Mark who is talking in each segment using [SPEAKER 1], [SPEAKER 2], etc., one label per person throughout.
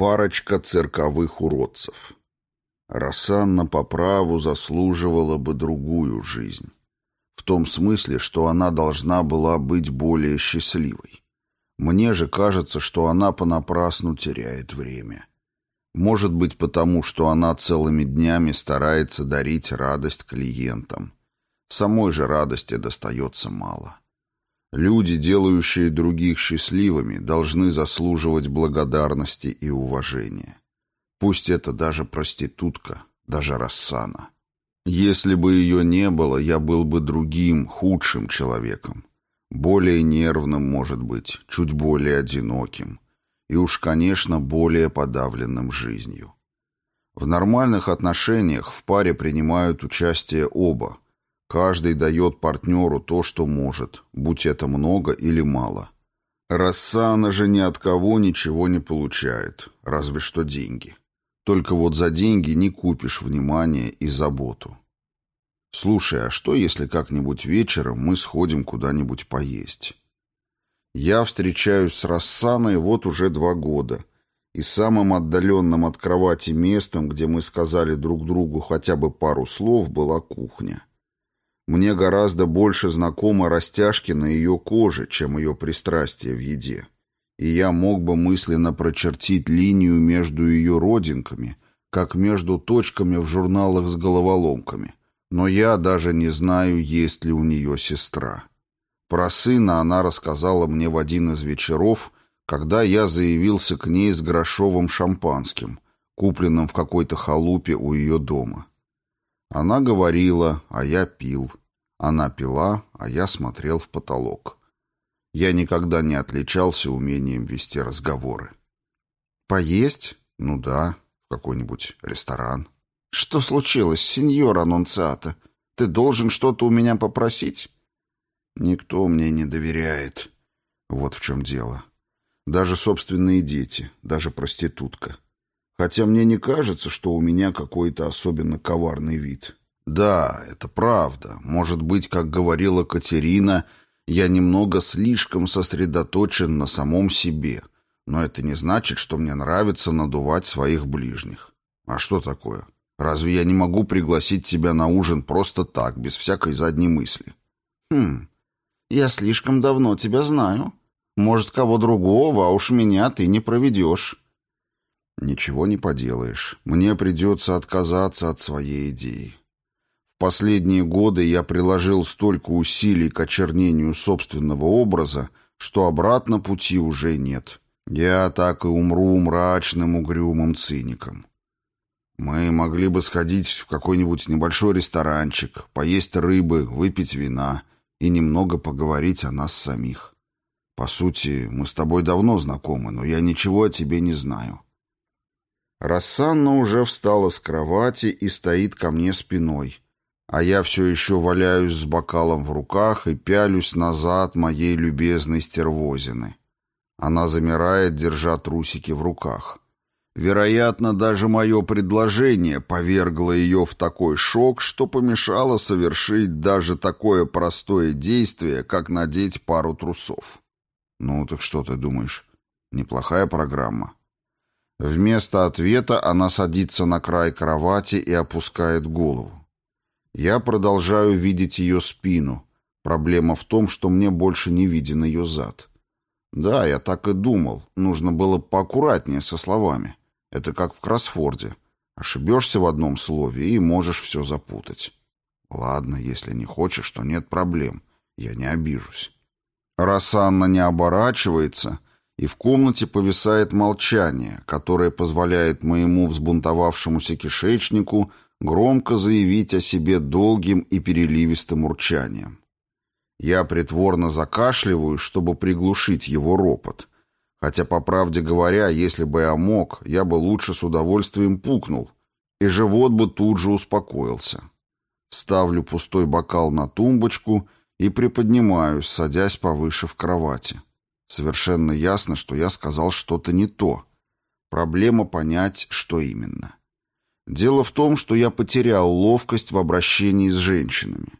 [SPEAKER 1] Парочка цирковых уродцев. Рассанна по праву заслуживала бы другую жизнь. В том смысле, что она должна была быть более счастливой. Мне же кажется, что она понапрасну теряет время. Может быть, потому что она целыми днями старается дарить радость клиентам. Самой же радости достается мало. Люди, делающие других счастливыми, должны заслуживать благодарности и уважения. Пусть это даже проститутка, даже Рассана. Если бы ее не было, я был бы другим, худшим человеком. Более нервным, может быть, чуть более одиноким. И уж, конечно, более подавленным жизнью. В нормальных отношениях в паре принимают участие оба – Каждый дает партнеру то, что может, будь это много или мало. Рассана же ни от кого ничего не получает, разве что деньги. Только вот за деньги не купишь внимание и заботу. Слушай, а что, если как-нибудь вечером мы сходим куда-нибудь поесть? Я встречаюсь с Рассаной вот уже два года, и самым отдаленным от кровати местом, где мы сказали друг другу хотя бы пару слов, была кухня. Мне гораздо больше знакомы растяжки на ее коже, чем ее пристрастие в еде. И я мог бы мысленно прочертить линию между ее родинками, как между точками в журналах с головоломками. Но я даже не знаю, есть ли у нее сестра. Про сына она рассказала мне в один из вечеров, когда я заявился к ней с грошовым шампанским, купленным в какой-то халупе у ее дома. Она говорила, а я пил. Она пила, а я смотрел в потолок. Я никогда не отличался умением вести разговоры. «Поесть? Ну да, в какой-нибудь ресторан». «Что случилось, сеньор Аннунциата? Ты должен что-то у меня попросить?» «Никто мне не доверяет. Вот в чем дело. Даже собственные дети, даже проститутка. Хотя мне не кажется, что у меня какой-то особенно коварный вид. Да, это правда. Может быть, как говорила Катерина, я немного слишком сосредоточен на самом себе. Но это не значит, что мне нравится надувать своих ближних. А что такое? Разве я не могу пригласить тебя на ужин просто так, без всякой задней мысли? Хм, я слишком давно тебя знаю. Может, кого другого, а уж меня ты не проведешь. Ничего не поделаешь. Мне придется отказаться от своей идеи. Последние годы я приложил столько усилий к очернению собственного образа, что обратно пути уже нет. Я так и умру мрачным, угрюмым циником. Мы могли бы сходить в какой-нибудь небольшой ресторанчик, поесть рыбы, выпить вина и немного поговорить о нас самих. По сути, мы с тобой давно знакомы, но я ничего о тебе не знаю. Рассанна уже встала с кровати и стоит ко мне спиной, а я все еще валяюсь с бокалом в руках и пялюсь назад моей любезной стервозины. Она замирает, держа трусики в руках. Вероятно, даже мое предложение повергло ее в такой шок, что помешало совершить даже такое простое действие, как надеть пару трусов. Ну, так что ты думаешь? Неплохая программа. Вместо ответа она садится на край кровати и опускает голову. Я продолжаю видеть ее спину. Проблема в том, что мне больше не виден ее зад. Да, я так и думал. Нужно было поаккуратнее со словами. Это как в кроссфорде. Ошибешься в одном слове и можешь все запутать. Ладно, если не хочешь, то нет проблем. Я не обижусь. Раз Анна не оборачивается, и в комнате повисает молчание, которое позволяет моему взбунтовавшемуся кишечнику громко заявить о себе долгим и переливистым урчанием. Я притворно закашливаю, чтобы приглушить его ропот. Хотя, по правде говоря, если бы я мог, я бы лучше с удовольствием пукнул, и живот бы тут же успокоился. Ставлю пустой бокал на тумбочку и приподнимаюсь, садясь повыше в кровати. Совершенно ясно, что я сказал что-то не то. Проблема понять, что именно. Дело в том, что я потерял ловкость в обращении с женщинами.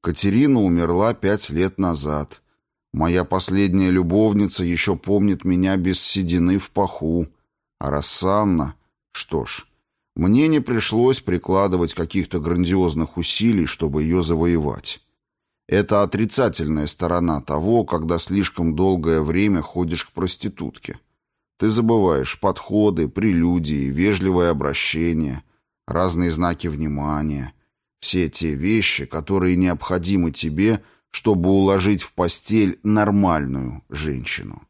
[SPEAKER 1] Катерина умерла пять лет назад. Моя последняя любовница еще помнит меня без седины в паху. А Рассанна... Что ж, мне не пришлось прикладывать каких-то грандиозных усилий, чтобы ее завоевать. Это отрицательная сторона того, когда слишком долгое время ходишь к проститутке. Ты забываешь подходы, прелюдии, вежливое обращение, разные знаки внимания, все те вещи, которые необходимы тебе, чтобы уложить в постель нормальную женщину.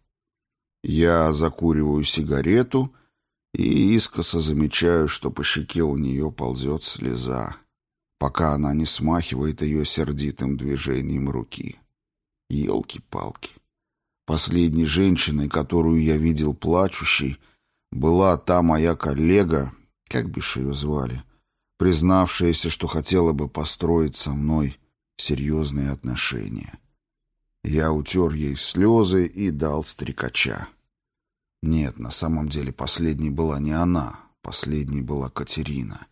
[SPEAKER 1] Я закуриваю сигарету и искоса замечаю, что по щеке у нее ползет слеза, пока она не смахивает ее сердитым движением руки. Елки-палки. Последней женщиной, которую я видел плачущей, была та моя коллега, как бишь ее звали, признавшаяся, что хотела бы построить со мной серьезные отношения. Я утер ей слезы и дал стрекача. Нет, на самом деле последней была не она, последней была Катерина.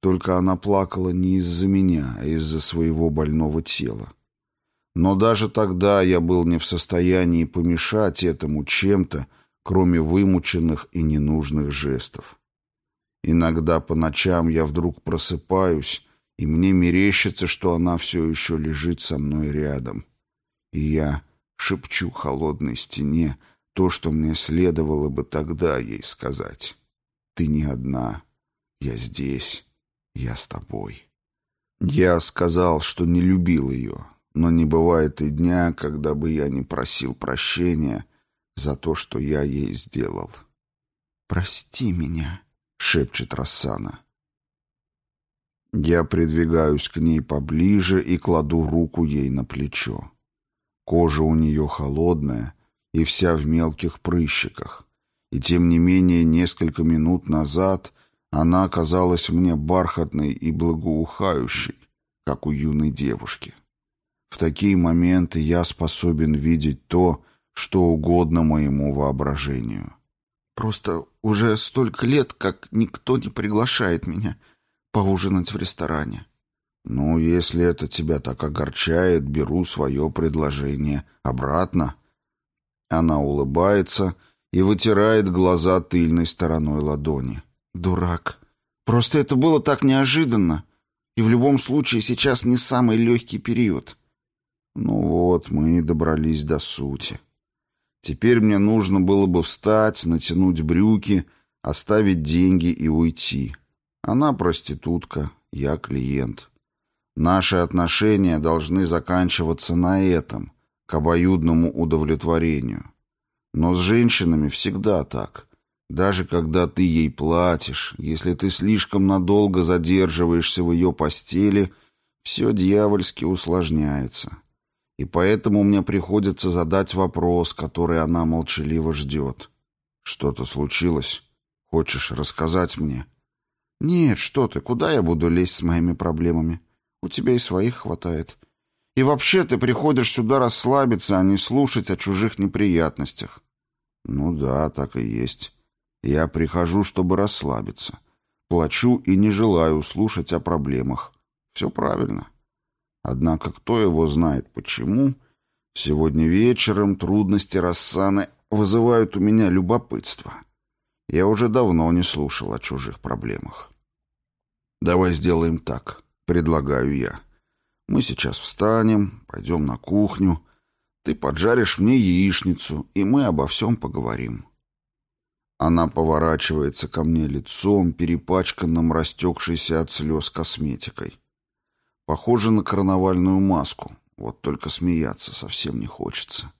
[SPEAKER 1] Только она плакала не из-за меня, а из-за своего больного тела. Но даже тогда я был не в состоянии помешать этому чем-то, кроме вымученных и ненужных жестов. Иногда по ночам я вдруг просыпаюсь, и мне мерещится, что она все еще лежит со мной рядом. И я шепчу холодной стене то, что мне следовало бы тогда ей сказать. «Ты не одна. Я здесь. Я с тобой». Я сказал, что не любил ее, но не бывает и дня, когда бы я не просил прощения за то, что я ей сделал. «Прости меня», — шепчет Рассана. Я придвигаюсь к ней поближе и кладу руку ей на плечо. Кожа у нее холодная и вся в мелких прыщиках, и тем не менее несколько минут назад она оказалась мне бархатной и благоухающей, как у юной девушки. В такие моменты я способен видеть то, что угодно моему воображению. Просто уже столько лет, как никто не приглашает меня поужинать в ресторане. Ну, если это тебя так огорчает, беру свое предложение обратно. Она улыбается и вытирает глаза тыльной стороной ладони. Дурак. Просто это было так неожиданно. И в любом случае сейчас не самый легкий период. Ну вот, мы и добрались до сути. Теперь мне нужно было бы встать, натянуть брюки, оставить деньги и уйти. Она проститутка, я клиент. Наши отношения должны заканчиваться на этом, к обоюдному удовлетворению. Но с женщинами всегда так. Даже когда ты ей платишь, если ты слишком надолго задерживаешься в ее постели, все дьявольски усложняется и поэтому мне приходится задать вопрос, который она молчаливо ждет. «Что-то случилось? Хочешь рассказать мне?» «Нет, что ты, куда я буду лезть с моими проблемами? У тебя и своих хватает. И вообще ты приходишь сюда расслабиться, а не слушать о чужих неприятностях». «Ну да, так и есть. Я прихожу, чтобы расслабиться. Плачу и не желаю слушать о проблемах. Все правильно». Однако кто его знает почему, сегодня вечером трудности Рассаны вызывают у меня любопытство. Я уже давно не слушал о чужих проблемах. «Давай сделаем так», — предлагаю я. «Мы сейчас встанем, пойдем на кухню, ты поджаришь мне яичницу, и мы обо всем поговорим». Она поворачивается ко мне лицом, перепачканным растекшейся от слез косметикой. Похоже на карнавальную маску, вот только смеяться совсем не хочется.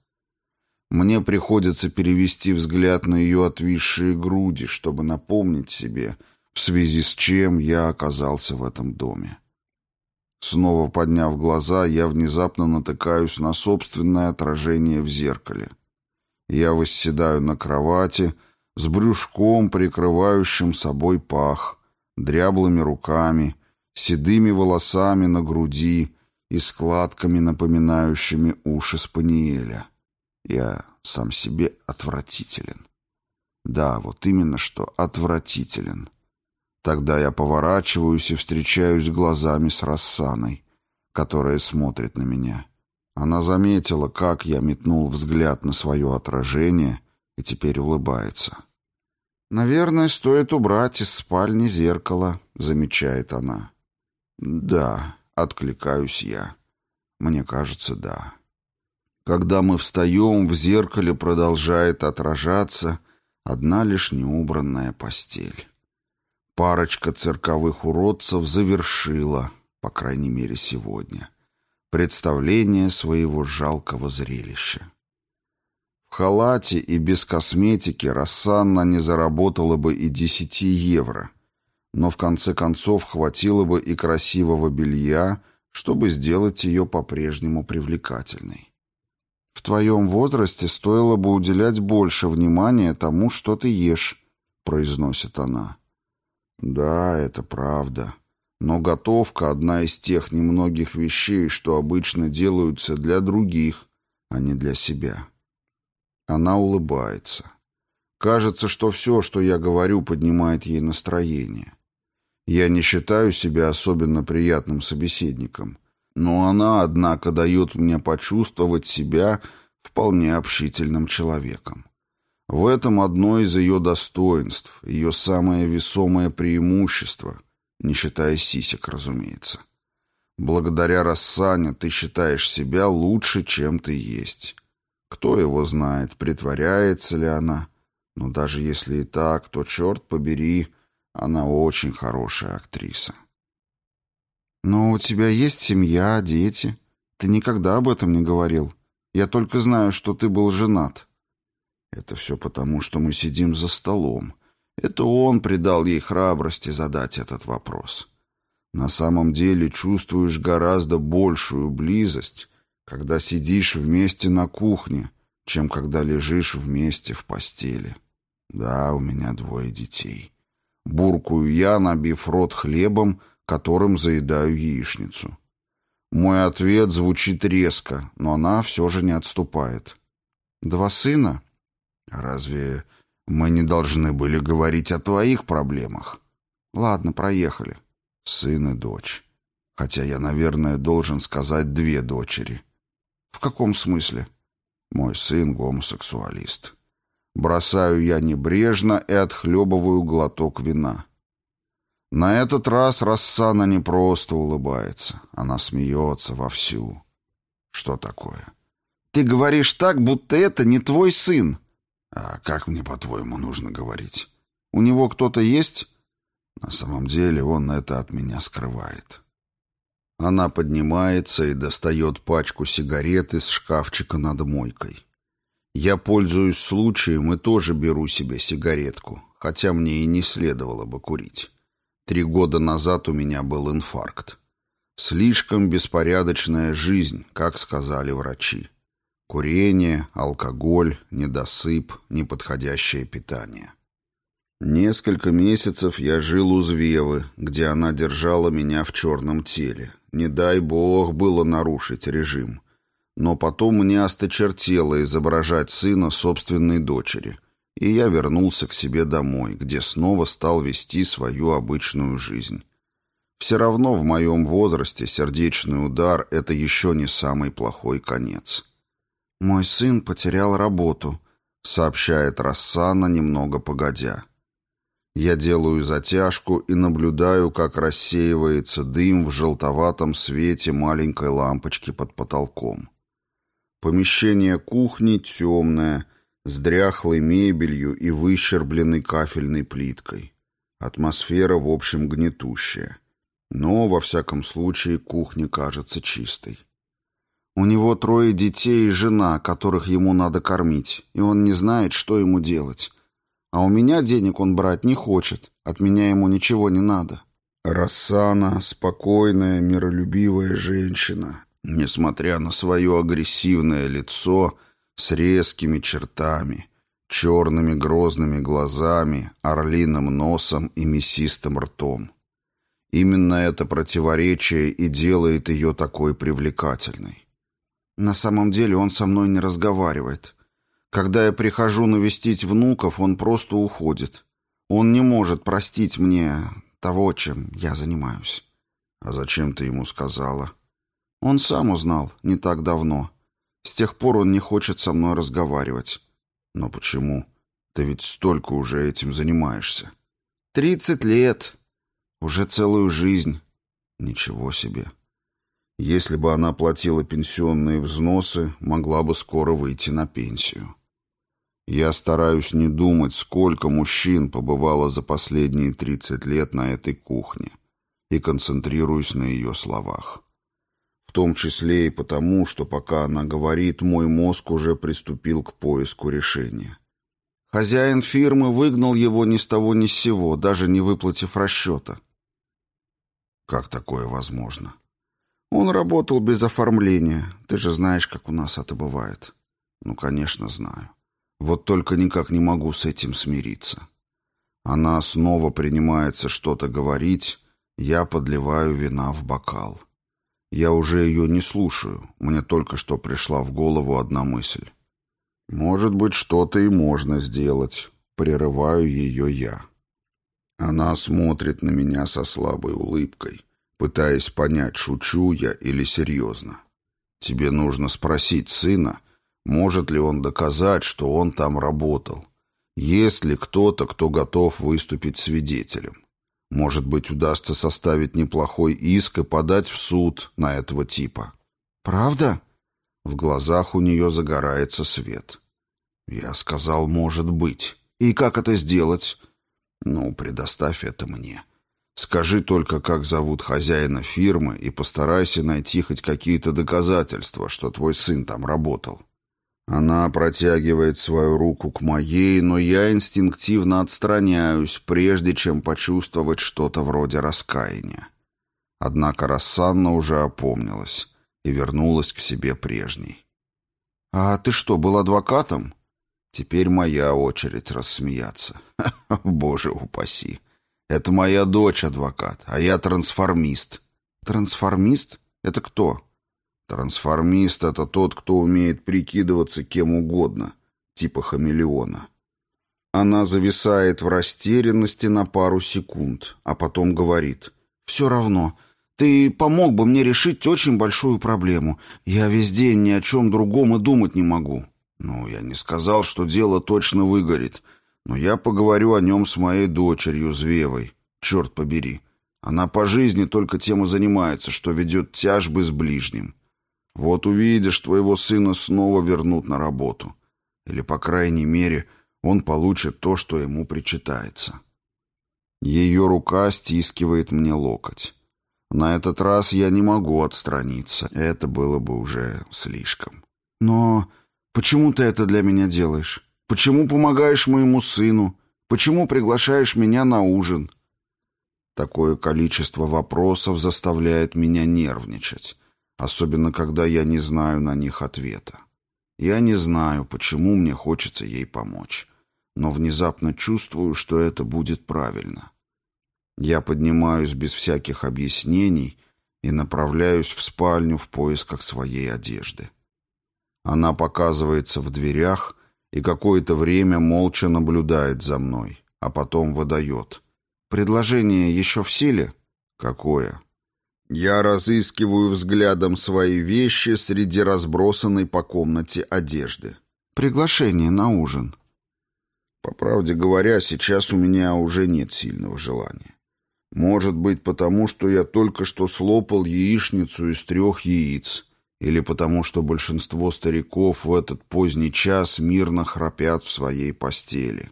[SPEAKER 1] Мне приходится перевести взгляд на ее отвисшие груди, чтобы напомнить себе, в связи с чем я оказался в этом доме. Снова подняв глаза, я внезапно натыкаюсь на собственное отражение в зеркале. Я восседаю на кровати с брюшком, прикрывающим собой пах, дряблыми руками седыми волосами на груди и складками, напоминающими уши спаниеля. Я сам себе отвратителен. Да, вот именно что отвратителен. Тогда я поворачиваюсь и встречаюсь глазами с Рассаной, которая смотрит на меня. Она заметила, как я метнул взгляд на свое отражение, и теперь улыбается. «Наверное, стоит убрать из спальни зеркало», — замечает она. «Да», — откликаюсь я. «Мне кажется, да». Когда мы встаем, в зеркале продолжает отражаться одна лишь неубранная постель. Парочка цирковых уродцев завершила, по крайней мере сегодня, представление своего жалкого зрелища. В халате и без косметики Рассанна не заработала бы и десяти евро, но в конце концов хватило бы и красивого белья, чтобы сделать ее по-прежнему привлекательной. В твоем возрасте стоило бы уделять больше внимания тому, что ты ешь, произносит она. Да, это правда. Но готовка — одна из тех немногих вещей, что обычно делаются для других, а не для себя. Она улыбается. Кажется, что все, что я говорю, поднимает ей настроение. Я не считаю себя особенно приятным собеседником, но она, однако, дает мне почувствовать себя вполне общительным человеком. В этом одно из ее достоинств, ее самое весомое преимущество, не считая сисек, разумеется. Благодаря Рассане ты считаешь себя лучше, чем ты есть. Кто его знает, притворяется ли она. Но даже если и так, то, черт побери, она очень хорошая актриса. «Но у тебя есть семья, дети. Ты никогда об этом не говорил. Я только знаю, что ты был женат». «Это все потому, что мы сидим за столом. Это он придал ей храбрости задать этот вопрос. На самом деле чувствуешь гораздо большую близость, когда сидишь вместе на кухне, чем когда лежишь вместе в постели. Да, у меня двое детей. Буркую я, набив рот хлебом, которым заедаю яичницу. Мой ответ звучит резко, но она все же не отступает. «Два сына?» «Разве мы не должны были говорить о твоих проблемах?» «Ладно, проехали. Сын и дочь. Хотя я, наверное, должен сказать две дочери. «В каком смысле?» «Мой сын гомосексуалист». Бросаю я небрежно и отхлебываю глоток вина. На этот раз Рассана не просто улыбается, она смеется вовсю. Что такое? «Ты говоришь так, будто это не твой сын». «А как мне, по-твоему, нужно говорить? У него кто-то есть?» «На самом деле он это от меня скрывает». Она поднимается и достает пачку сигарет из шкафчика над мойкой. Я пользуюсь случаем и тоже беру себе сигаретку, хотя мне и не следовало бы курить. Три года назад у меня был инфаркт. Слишком беспорядочная жизнь, как сказали врачи. Курение, алкоголь, недосып, неподходящее питание. Несколько месяцев я жил у Звевы, где она держала меня в черном теле, не дай бог было нарушить режим. Но потом мне осточертело изображать сына собственной дочери, и я вернулся к себе домой, где снова стал вести свою обычную жизнь. Все равно в моем возрасте сердечный удар — это еще не самый плохой конец. «Мой сын потерял работу», — сообщает Рассана немного погодя. Я делаю затяжку и наблюдаю, как рассеивается дым в желтоватом свете маленькой лампочки под потолком. Помещение кухни темное, с дряхлой мебелью и выщербленной кафельной плиткой. Атмосфера, в общем, гнетущая. Но, во всяком случае, кухня кажется чистой. У него трое детей и жена, которых ему надо кормить, и он не знает, что ему делать. А у меня денег он брать не хочет, от меня ему ничего не надо. Рассана — спокойная, миролюбивая женщина, несмотря на свое агрессивное лицо с резкими чертами, черными грозными глазами, орлиным носом и мясистым ртом. Именно это противоречие и делает ее такой привлекательной. На самом деле он со мной не разговаривает. Когда я прихожу навестить внуков, он просто уходит. Он не может простить мне того, чем я занимаюсь. А зачем ты ему сказала? Он сам узнал не так давно. С тех пор он не хочет со мной разговаривать. Но почему? Ты ведь столько уже этим занимаешься.
[SPEAKER 2] Тридцать лет. Уже целую жизнь.
[SPEAKER 1] Ничего себе. Если бы она платила пенсионные взносы, могла бы скоро выйти на пенсию. Я стараюсь не думать, сколько мужчин побывало за последние 30 лет на этой кухне, и концентрируюсь на ее словах. В том числе и потому, что пока она говорит, мой мозг уже приступил к поиску решения.
[SPEAKER 2] Хозяин фирмы выгнал его ни с того ни с сего, даже не выплатив расчета.
[SPEAKER 1] Как такое возможно?
[SPEAKER 2] Он работал без оформления. Ты же знаешь, как у нас это бывает.
[SPEAKER 1] Ну, конечно, знаю. Вот только никак не могу с этим смириться. Она снова принимается что-то говорить, я подливаю вина в бокал. Я уже ее не слушаю, мне только что пришла в голову одна мысль. Может быть, что-то и можно сделать. Прерываю ее я. Она смотрит на меня со слабой улыбкой, пытаясь понять, шучу я или серьезно. Тебе нужно спросить сына, может ли он доказать, что он там работал. Есть ли кто-то, кто готов выступить свидетелем? Может быть, удастся составить неплохой иск и подать в суд на этого типа.
[SPEAKER 2] «Правда?»
[SPEAKER 1] В глазах у нее загорается свет. Я сказал, может быть. И как это сделать? Ну, предоставь это мне. Скажи только, как зовут хозяина фирмы, и постарайся найти хоть какие-то доказательства, что твой сын там работал. Она протягивает свою руку к моей, но я инстинктивно отстраняюсь, прежде чем почувствовать что-то вроде раскаяния. Однако Рассанна уже опомнилась и вернулась к себе прежней.
[SPEAKER 2] «А ты что, был адвокатом?»
[SPEAKER 1] Теперь моя очередь рассмеяться. Боже упаси. Это моя дочь адвокат, а я трансформист.
[SPEAKER 2] Трансформист? Это кто?
[SPEAKER 1] Трансформист — это тот, кто умеет прикидываться кем угодно, типа хамелеона. Она зависает в растерянности на пару секунд, а потом говорит.
[SPEAKER 2] «Все равно. Ты помог бы мне решить очень большую проблему. Я весь день ни о чем другом и думать не могу».
[SPEAKER 1] «Ну, я не сказал, что дело точно выгорит, но я поговорю о нем с моей дочерью, Звевой. Черт побери. Она по жизни только тем и занимается, что ведет тяжбы с ближним. Вот увидишь, твоего сына снова вернут на работу. Или, по крайней мере, он получит то, что ему причитается. Ее рука стискивает мне локоть. На этот раз я не могу отстраниться. Это было бы уже слишком.
[SPEAKER 2] Но почему ты это для меня делаешь? Почему помогаешь моему сыну? Почему приглашаешь меня на ужин?
[SPEAKER 1] Такое количество вопросов заставляет меня нервничать особенно когда я не знаю на них ответа. Я не знаю, почему мне хочется ей помочь, но внезапно чувствую, что это будет правильно. Я поднимаюсь без всяких объяснений и направляюсь в спальню в поисках своей одежды. Она показывается в дверях и какое-то время молча наблюдает за мной, а потом выдает.
[SPEAKER 2] «Предложение еще в силе?»
[SPEAKER 1] «Какое?» Я разыскиваю взглядом свои вещи среди разбросанной по комнате одежды.
[SPEAKER 2] Приглашение на ужин.
[SPEAKER 1] По правде говоря, сейчас у меня уже нет сильного желания. Может быть, потому что я только что слопал яичницу из трех яиц, или потому что большинство стариков в этот поздний час мирно храпят в своей постели.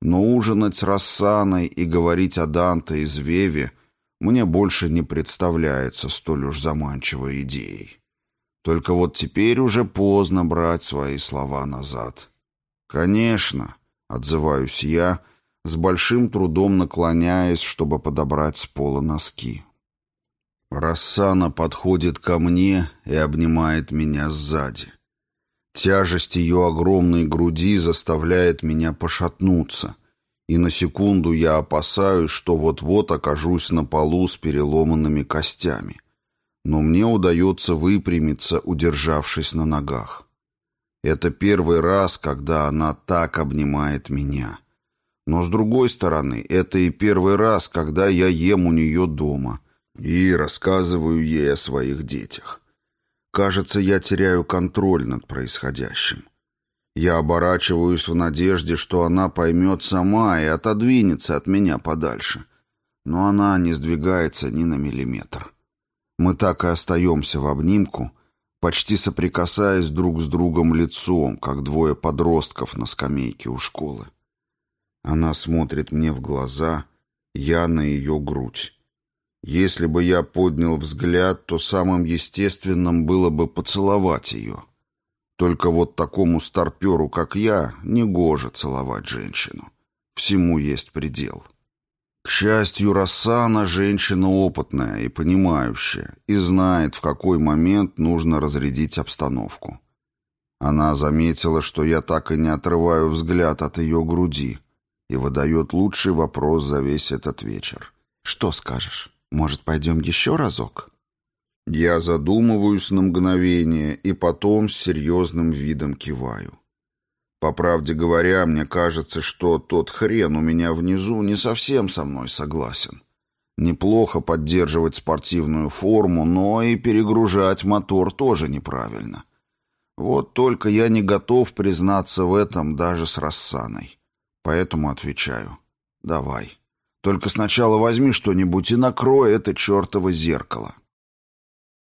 [SPEAKER 1] Но ужинать с Рассаной и говорить о Данте из Веве мне больше не представляется столь уж заманчивой идеей. Только вот теперь уже поздно брать свои слова назад. «Конечно», — отзываюсь я, с большим трудом наклоняясь, чтобы подобрать с пола носки. Рассана подходит ко мне и обнимает меня сзади. Тяжесть ее огромной груди заставляет меня пошатнуться, и на секунду я опасаюсь, что вот-вот окажусь на полу с переломанными костями. Но мне удается выпрямиться, удержавшись на ногах. Это первый раз, когда она так обнимает меня. Но, с другой стороны, это и первый раз, когда я ем у нее дома и рассказываю ей о своих детях. Кажется, я теряю контроль над происходящим. Я оборачиваюсь в надежде, что она поймет сама и отодвинется от меня подальше. Но она не сдвигается ни на миллиметр. Мы так и остаемся в обнимку, почти соприкасаясь друг с другом лицом, как двое подростков на скамейке у школы. Она смотрит мне в глаза, я на ее грудь. Если бы я поднял взгляд, то самым естественным было бы поцеловать ее. Только вот такому старперу, как я, не гоже целовать женщину. Всему есть предел. К счастью, Рассана женщина опытная и понимающая, и знает, в какой момент нужно разрядить обстановку. Она заметила, что я так и не отрываю взгляд от ее груди, и выдает лучший вопрос за весь этот вечер. «Что скажешь? Может, пойдем еще разок?» Я задумываюсь на мгновение и потом с серьезным видом киваю. По правде говоря, мне кажется, что тот хрен у меня внизу не совсем со мной согласен. Неплохо поддерживать спортивную форму, но и перегружать мотор тоже неправильно. Вот только я не готов признаться в этом даже с Рассаной. Поэтому отвечаю. Давай. Только сначала возьми что-нибудь и накрой это чертово зеркало.